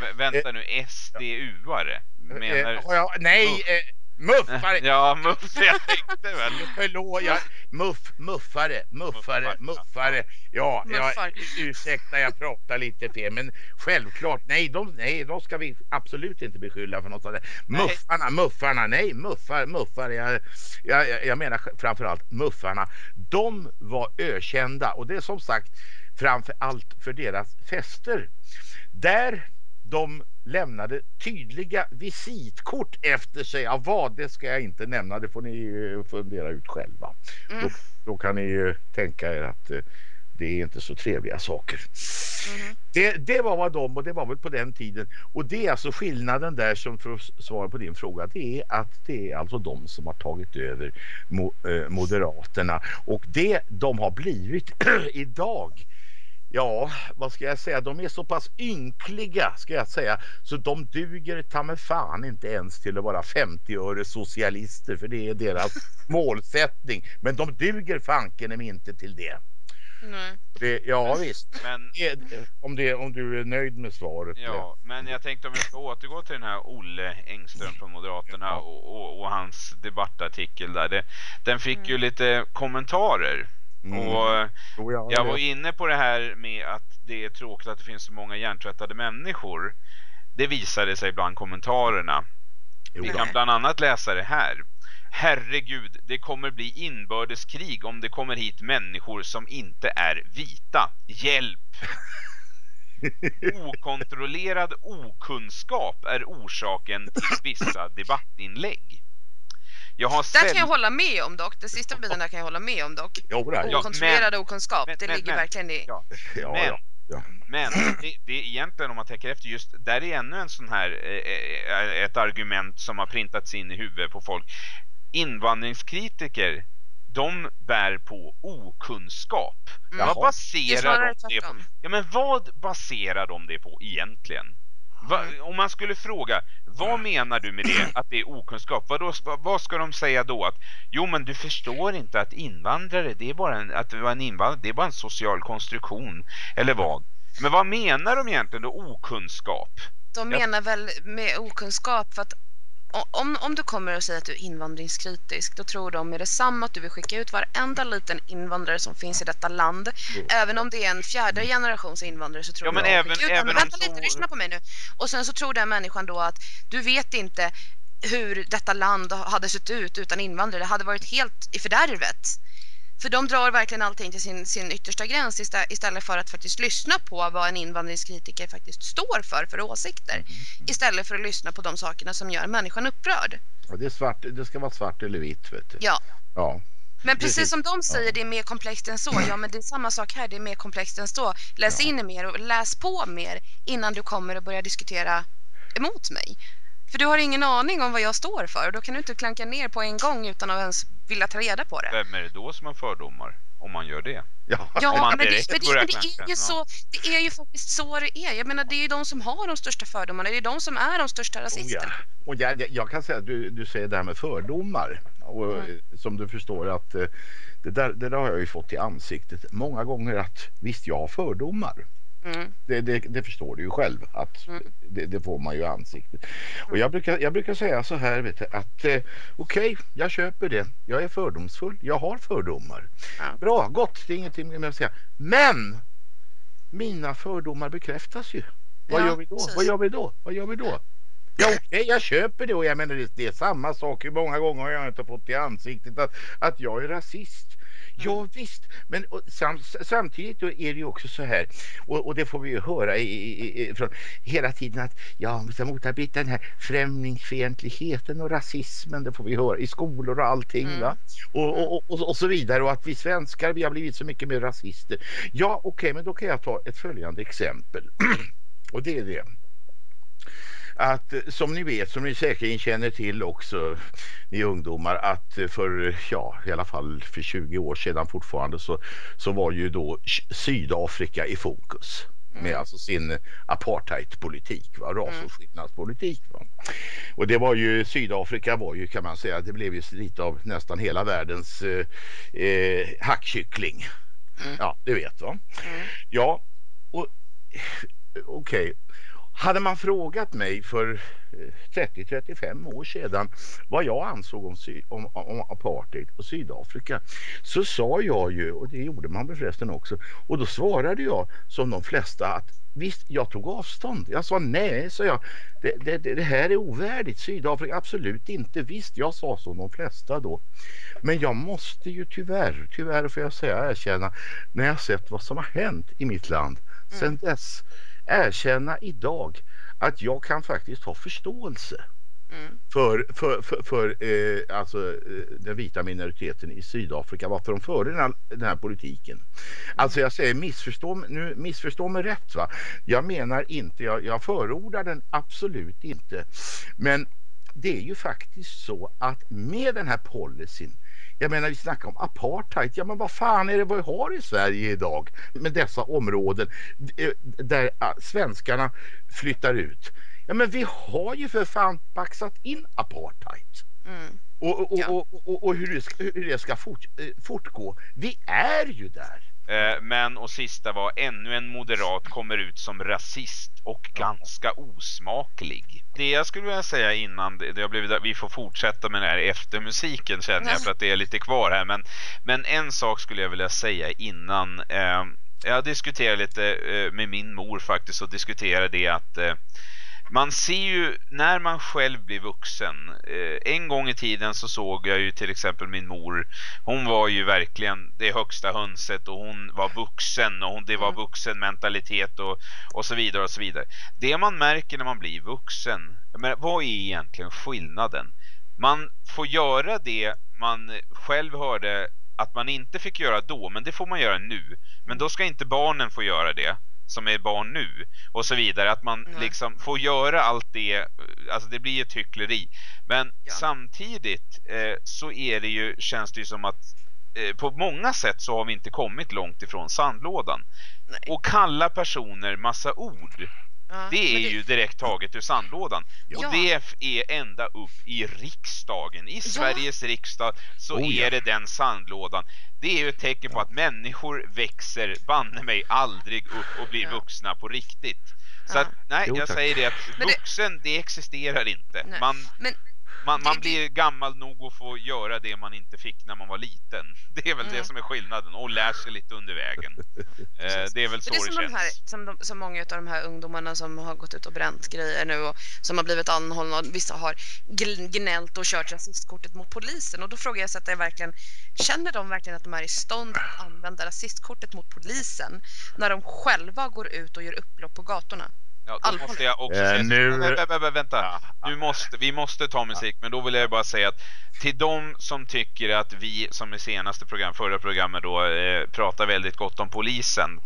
Vä- vänta nu, SDU-are? Menar... Eh, jag, nej, eh, muffare! Ja, muff, jag tänkte väl. Förlåt, jag, muff, muffare, muffare, Muffar, muffare. Ja, ja Muffar. ursäkta jag pratar lite fel men självklart, nej de, nej de ska vi absolut inte beskylla för något sånt. Muffarna, muffarna, nej muffar, muffar, jag, jag, jag- jag menar framförallt muffarna. De var ökända och det är som sagt framför allt för deras fester. Där de lämnade tydliga visitkort efter sig. Av vad, det ska jag inte nämna. Det får ni eh, fundera ut själva. Mm. Då, då kan ni ju tänka er att eh, det är inte så trevliga saker. Mhm. Det, det var vad de och det var väl på den tiden. Och det är alltså skillnaden där som för att svara på din fråga. Det är att det är alltså de som har tagit över eh, Moderaterna. Och det de har blivit idag. Ja, vad ska jag säga? De är så pass ynkliga ska jag säga. Så de duger ta mig fan inte ens till att vara 50 öre socialister. För det är deras målsättning. Men de duger fanken inte till det. Nej. det ja visst. Men, Det- Om, det, om du är nöjd med svaret. ja, men jag tänkte om vi ska återgå till den här Olle Engström från Moderaterna Ja. och, och, och hans debattartikel där. Det, den fick ju lite kommentarer. Mm. Och ja, jag var inne på det här med att det är tråkigt att det finns så många hjärntvättade människor. Det visade sig bland kommentarerna. jo, Vi kan bland annat läsa det här. Herregud, det kommer bli inbördeskrig om det kommer hit människor som inte är vita. Hjälp! Okontrollerad okunskap är orsaken till vissa debattinlägg. Jag har Där kan jag hålla med om dock. Den sista biten där kan jag hålla med om dock. Jo, ja, Okontrollerad okunskap, men- det men- ligger men- verkligen i... Ja, ja, men- ja, ja. Men det, det är egentligen om man tänker efter just där är ännu en sån här eh, eh, ett argument som har printats in i huvudet på folk. Invandringskritiker de bär på okunskap. Mm. Vad Det baserar snarare de det på? Ja men vad baserar de det på egentligen? Va, om man skulle fråga, vad menar du med det, att det är okunskap? Vad, då, vad ska de säga då? Att, jo men du förstår inte att invandrare, det är bara en, att det var en invandrare, det är bara en social konstruktion. Eller vad? Men vad menar de egentligen då? Okunskap? De menar väl med okunskap för att om, om du kommer och säger att du är invandringskritisk då tror de med detsamma att du vill skicka ut varenda liten invandrare som finns i detta land. Även om det är en fjärde generations invandrare så tror Ja, men de att även- ut även dem. Vänta så- lite, lyssna på mig nu. Och sen så tror den människan då att du vet inte hur detta land hade sett ut utan invandrare. Det hade varit helt i fördärvet. För de drar verkligen allting till sin, sin yttersta gräns istä- istället för att faktiskt lyssna på vad en invandringskritiker faktiskt står för för åsikter. Mm. Istället för att lyssna på de sakerna som gör människan upprörd. Och det, är svart, det ska vara svart eller vitt vet du. Ja. Ja. Men precis som de säger, det är mer komplext än så. Ja, men det är samma sak här, det är mer komplext än så. Läs in mer och läs på mer innan du kommer och börjar diskutera emot mig. För du har ingen aning om vad jag står för och då kan du inte klanka ner på en gång utan att ens vilja ta reda på det. Vem är det då som har fördomar? Om man gör det? Ja. Men det, direkt men, det, börjar men det klanka, är ju så, det är ju faktiskt så det är. Jag menar, det är ju de som har de största fördomarna, det är de som är de största Oh, ja. rasisterna. Och jag, jag- kan säga att du, du säger det här med fördomar. Och, Mm. eh, Som du förstår att eh, det där, det där har jag ju fått i ansiktet många gånger att visst jag har fördomar. Mm. Det, det, det förstår du ju själv att Mm. det, det får man ju i ansiktet. Och jag brukar, jag brukar säga så här vet du, att eh, okej, jag köper det. Jag är fördomsfull. Jag har fördomar. Ja. Bra, gott. Det är ingenting mer att säga. Men mina fördomar bekräftas ju. Vad Ja, gör vi då? Vad gör vi då? Vad gör vi då? Ja okej, jag köper det och jag menar det, det är samma sak. Hur många gånger har jag inte fått i ansiktet att, att jag är rasist? Ja visst, men och, sam, samtidigt är det ju också så här och, och det får vi ju höra i, i, i, från hela tiden att ja, vi ska motarbeta den här främlingsfientligheten och rasismen. Det får vi höra i skolor och allting Mm. va? Och, och, och, och så vidare och att vi svenskar vi har blivit så mycket mer rasister. Ja okej, men då kan jag ta ett följande exempel och det är det att eh, som ni vet, som ni säkerligen känner till också ni ungdomar att eh, för, ja i alla fall för 20 år sedan fortfarande så, så var ju då Sydafrika i fokus med alltså sin apartheidpolitik, va? rasåtskillnadspolitik. Va? Och det var ju, Sydafrika var ju kan man säga, det blev ju lite av nästan hela världens eh, eh, hackkyckling. Mm. Ja, du vet va? Mm. Ja, och okej. Hade man frågat mig för eh, 30-35 år sedan vad jag ansåg om, sy- om, om apartheid och Sydafrika så sa jag ju, och det gjorde man förresten också, och då svarade jag som de flesta att visst, jag tog avstånd. Jag sa nej, sa jag. Det, det, det här är ovärdigt. Sydafrika, absolut inte. Visst, jag sa som de flesta då. Men jag måste ju tyvärr, tyvärr får jag säga, erkänna, när jag sett vad som har hänt i mitt land sen dess, erkänna idag att jag kan faktiskt ha förståelse Mm. för, för, för, för eh, alltså, eh, den vita minoriteten i Sydafrika, varför de förde den här, den här politiken. Alltså jag säger missförstå, nu, missförstå mig rätt va. Jag menar inte, jag, jag förordar den absolut inte. Men det är ju faktiskt så att med den här policyn jag menar vi snackar om apartheid. Ja men vad fan är det vi har i Sverige idag med dessa områden eh, där ah, svenskarna flyttar ut. Ja men vi har ju för fan baxat in apartheid. Mm. Och, och, Ja. och, och, hur det ska, hur det ska fort, eh, fortgå. Vi är ju där. Eh, Men och sista var ännu en moderat kommer ut som rasist och ganska osmaklig. Det jag skulle vilja säga innan det det har blivit vi får fortsätta med den här eftermusiken känner jag för att det är lite kvar här men, men en sak skulle jag vilja säga innan eh, jag diskuterade lite eh, med min mor faktiskt och diskuterade det att eh, man ser ju när man själv blir vuxen. Eh, en gång i tiden så såg jag ju till exempel min mor. Hon var ju verkligen det högsta hönset och hon var vuxen och hon, det var Mm. vuxen mentalitet och, och så vidare och så vidare. Det man märker när man blir vuxen, menar, vad är egentligen skillnaden? Man får göra det man själv hörde att man inte fick göra då, men det får man göra nu. Men då ska inte barnen få göra det som är barn nu och så vidare att man Nej. liksom får göra allt det alltså det blir ett hyckleri men Ja. samtidigt eh, så är det ju känns det ju som att eh, på många sätt så har vi inte kommit långt ifrån sandlådan Nej. och kalla personer massa ord Ja, det är ju direkt taget ur sandlådan. Ja. Och det är ända upp i riksdagen. I Sveriges riksdag så Oh, ja. är det den sandlådan. Det är ju ett tecken på att människor växer banne mig aldrig upp och blir Ja. vuxna på riktigt. Så Ja. att, nej, Jo, jag säger det att Men det- vuxen, det existerar inte. Nej. Man, Men man, man det- blir gammal nog att få göra det man inte fick när man var liten. Det är väl det Mm. som är skillnaden. Och lär sig lite under vägen. Eh, det är väl så det är det, som, de känns. här, som, de, som många av de här ungdomarna som har gått ut och bränt grejer nu och som har blivit anhållna och vissa har gnällt och kört rasistkortet mot polisen och då frågar jag så att det verkligen känner de verkligen att de är i stånd att använda rasistkortet mot polisen när de själva går ut och gör upplopp på gatorna? Ja, då Allvarligt. måste jag också Eh, säga... nu- Vä- vä- vä- vänta, nu måste, vi måste ta musik, men då vill jag bara säga att till de som tycker att vi, som i senaste program, förra programmet då, eh, pratar väldigt gott om polisen.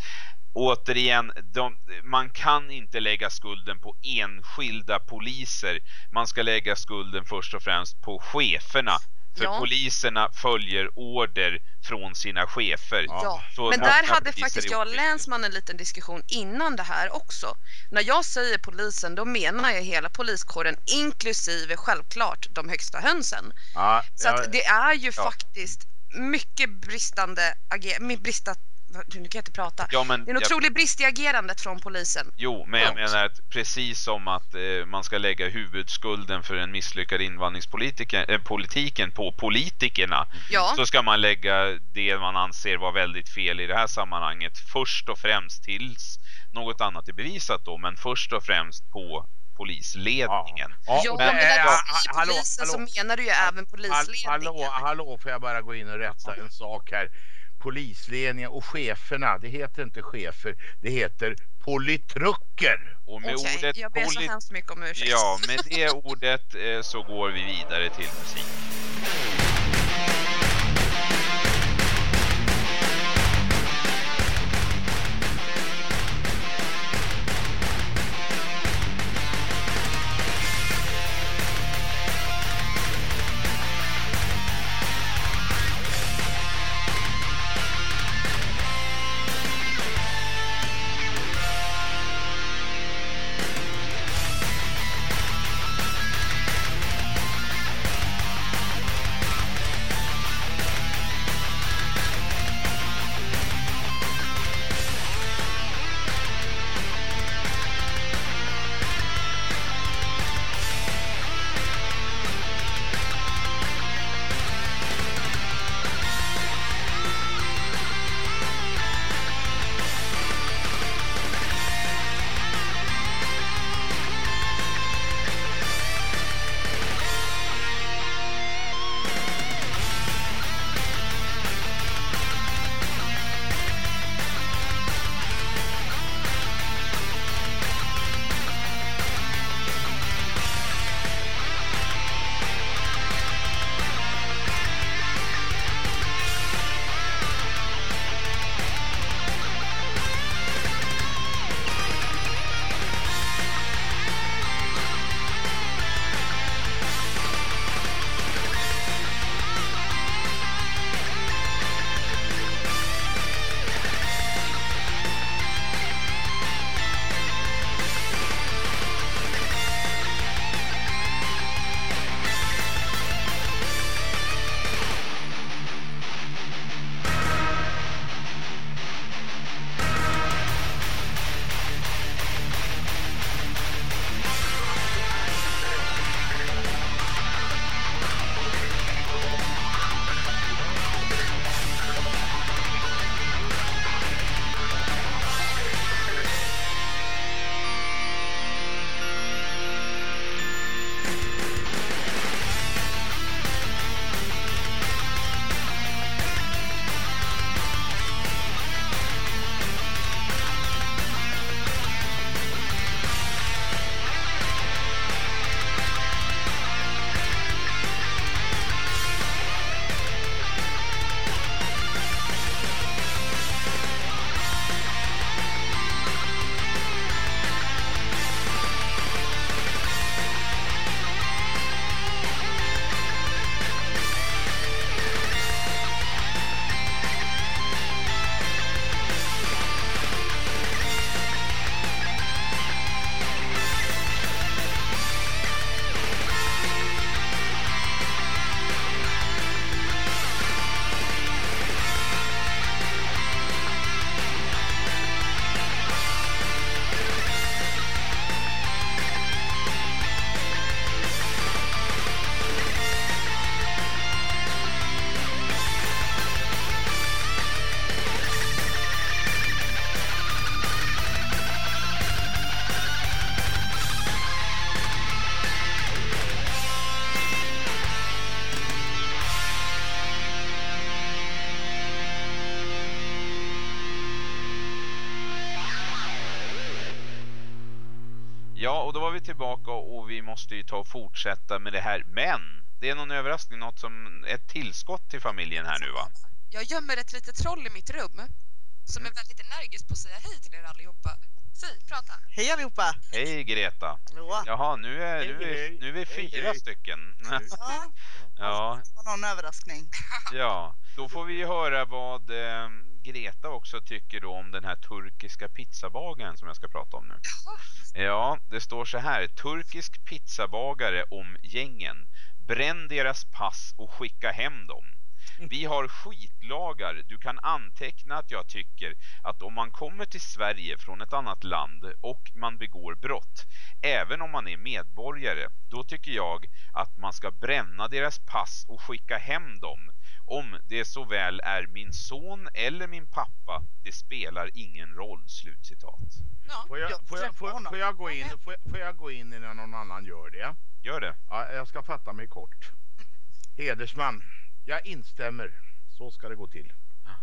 Återigen, de, man kan inte lägga skulden på enskilda poliser. Man ska lägga skulden först och främst på cheferna. För Ja. poliserna följer order från sina chefer. Ja, Så men där hade faktiskt jag och. Länsman en liten diskussion innan det här också. När jag säger polisen då menar jag hela poliskåren inklusive självklart de högsta hönsen. Ja, Så det är ju Ja. faktiskt mycket bristande ager- bristat, nu kan jag inte prata. Ja, men Det är en jag- otrolig brist i agerandet från polisen. Jo, men jag menar att precis som att eh, man ska lägga huvudskulden för en misslyckad invandringspolitiken eh, politiken på politikerna Ja, så ska man lägga det man anser vara väldigt fel i det här sammanhanget först och främst tills något annat är bevisat då, men först och främst på polisledningen. Ja, ja och men det när är- du säger hallå, polisen så hallå. menar du ju även Hall- polisledningen. Hallå, hallå, får jag bara gå in och rätta en sak här. Polisledningen och cheferna, det heter inte chefer, det heter politrucker. Och med Okej, ordet jag ber så hemskt mycket om ursäkt. Ja, med det ordet eh, så går vi vidare till musik. Var vi tillbaka och vi måste ju ta och fortsätta med det här. Men det är någon överraskning, något som ett tillskott till familjen här nu va? Jag gömmer ett litet troll i mitt rum som är väldigt energisk på att säga hej till er allihopa. Säg, prata. Hej allihopa! Hej Greta! Hallå! Jaha, nu är, nu är, nu är vi fyra hej. stycken. Ja, Ja, det var någon överraskning. ja, då får vi ju höra vad eh, Greta också tycker då om den här turkiska pizzabagaren som jag ska prata om nu. Ja, det står så här. Turkisk pizzabagare om gängen. Bränn deras pass och skicka hem dem. Vi har skitlagar. Du kan anteckna att jag tycker att om man kommer till Sverige från ett annat land och man begår brott, även om man är medborgare, då tycker jag att man ska bränna deras pass och skicka hem dem. Om det så väl är min son eller min pappa, det spelar ingen roll. Slutcitat. Ja. Får jag, Jag får, jag, får, får jag gå in, får, jag- får jag gå in innan någon annan gör det? Gör det. Ja, jag ska fatta mig kort. Hedersman, jag instämmer. Så ska det gå till.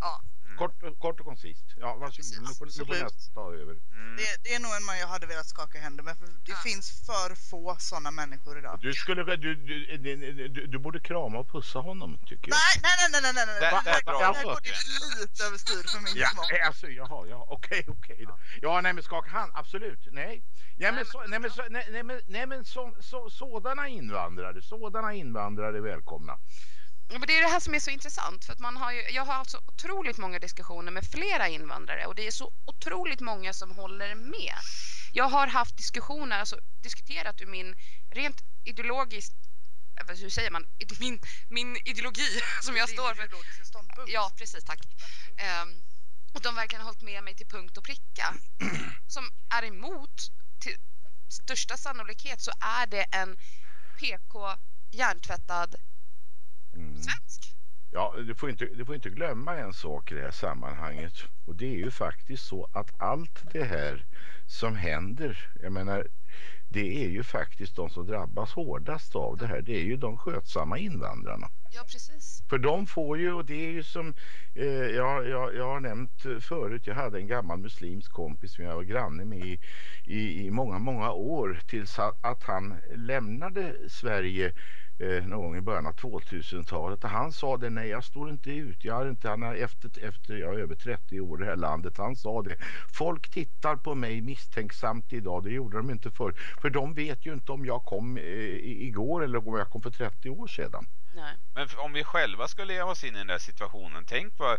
Ja. Mm. Kort, och- kort och koncist. Ja, varsågod. Nu får, nu får nästa ta över. Mm. Det, det är nog en man jag hade velat skaka händer med för det Ja. finns för få sådana människor idag. Du, skulle, du, du, du, du, du borde krama och pussa honom, tycker jag. Nej, nej, nej, nej, nej, nej. Där- Det här- drar det här går gränsen. lite överstyr för min Ja, smak. alltså, jaha, ja, okej, okej. då. Ja, nej men skaka hand, absolut, nej. Ja, men, så, nej, men, så, nej, nej, men, nej, men så, så, sådana invandrare, sådana invandrare är välkomna. Men det är det här som är så intressant för att man har ju, jag har haft så otroligt många diskussioner med flera invandrare och det är så otroligt många som håller med. Jag har haft diskussioner, alltså diskuterat ur min rent ideologiskt, eh, hur säger man, min, min ideologi som jag Din står för. Ja, precis, tack. Ehm, och de verkligen har hållit med mig till punkt och pricka. Som är emot, till största sannolikhet så är det en PK hjärntvättad Mm. svensk. Ja, du får, inte, du får inte glömma en sak i det här sammanhanget. Och det är ju faktiskt så att allt det här som händer, jag menar, det är ju faktiskt de som drabbas hårdast av det här. Det är ju de skötsamma invandrarna. Ja, precis. För de får ju, och det är ju som eh, jag, jag, jag har nämnt förut, jag hade en gammal muslimsk kompis som jag var granne med i, i, i många, många år tills att han lämnade Sverige eh, någon gång i början av 2000-talet. Och han sa det, nej jag står inte ut, jag har inte, han är efter, efter jag är över 30 år i det här landet, han sa det. Folk tittar på mig misstänksamt idag, det gjorde de inte förr. För de vet ju inte om jag kom eh, igår eller om jag kom för 30 år sedan. Nej. Men om vi själva skulle leva oss in i den där situationen, tänk vad,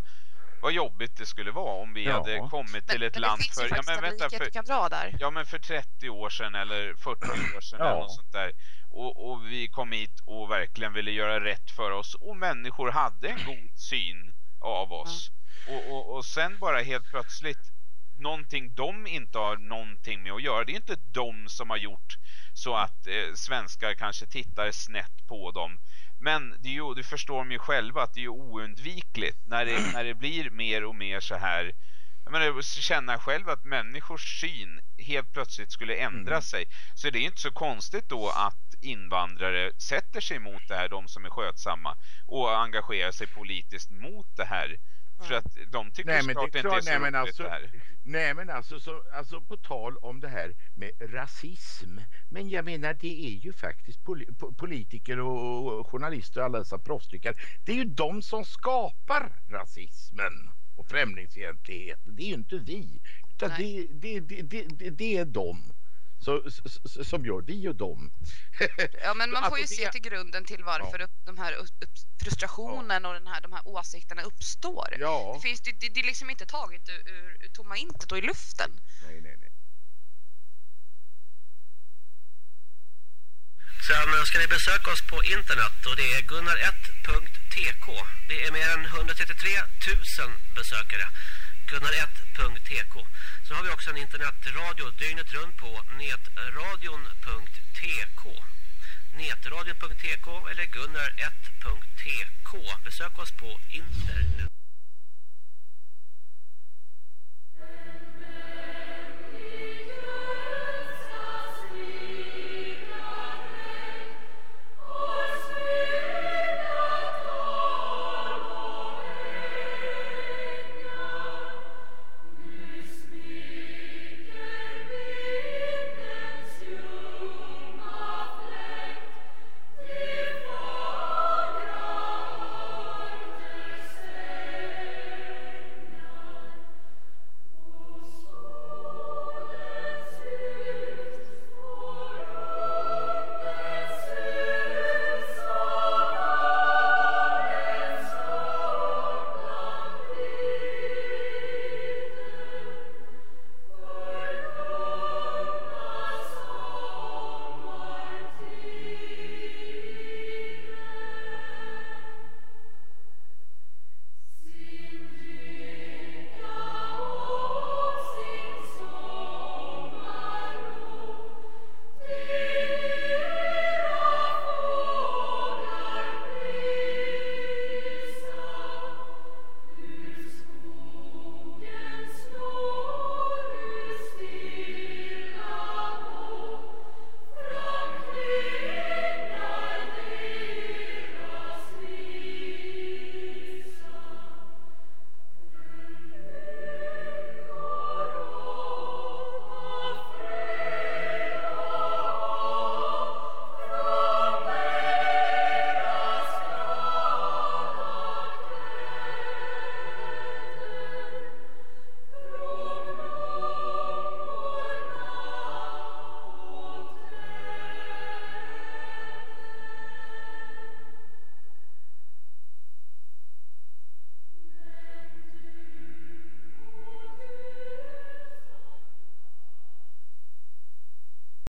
vad jobbigt det skulle vara om vi Ja. hade kommit till Men, ett men land för... ju Ja men en vänta, för, kan dra där. ja men för 30 år sedan eller 40 år sedan Ja. eller något sånt där. Och, och vi kom hit och verkligen ville göra rätt för oss och människor hade en god syn av oss. Och, och, och sen bara helt plötsligt någonting de inte har någonting med att göra. Det är inte de som har gjort så att eh, svenskar kanske tittar snett på dem. Men det är ju, du förstår mig själva att det är ju oundvikligt när det, när det blir mer och mer så här jag menar, känna själv att människors syn helt plötsligt skulle ändra Mm. sig. Så det är inte så konstigt då att invandrare sätter sig emot det här, de som är skötsamma och engagerar sig politiskt mot det här. För att de tycker Nej, men såklart det är inte klart- är så nej, men alltså- det här. Nej men alltså, så, alltså på tal om det här med rasism. Men jag menar det är ju faktiskt poli po- politiker och, och journalister och alla dessa proffstyckare. Det är ju de som skapar rasismen och främlingsfientligheten. Det är ju inte vi. Utan det, Nej. det, det, det, det, det är de så, s- s- som gör vi och dem. Ja, men man får ju se till grunden till varför upp, de här frustrationen och den här, de här åsikterna uppstår. Ja. Det, finns, det, det, det är liksom inte taget ur, ur, ur tomma intet och i luften. Nej, nej, nej. Sen ska ni besöka oss på internet och det är gunnar1.tk. Det är mer än 133 000 besökare. Gunnar1.tk. Så har vi också en internetradio dygnet runt på netradion.tk. Netradion.tk eller gunnar1.tk. Besök oss på internet.